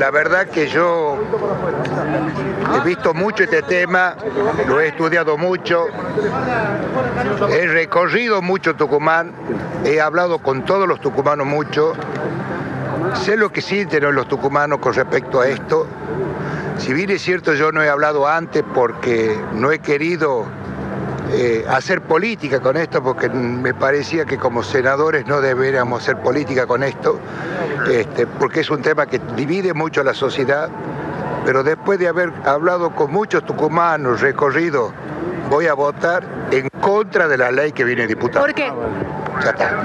la verdad que yo he visto mucho este tema, lo he estudiado mucho, he recorrido mucho Tucumán, he hablado con todos los tucumanos mucho, sé lo que sienten los tucumanos con respecto a esto. Si bien es cierto, yo no he hablado antes porque no he querido eh, hacer política con esto, porque me parecía que como senadores no deberíamos hacer política con esto, este, porque es un tema que divide mucho a la sociedad, pero después de haber hablado con muchos tucumanos, recorrido, voy a votar en contra de la ley que viene diputada. ¿Por qué? Ya está.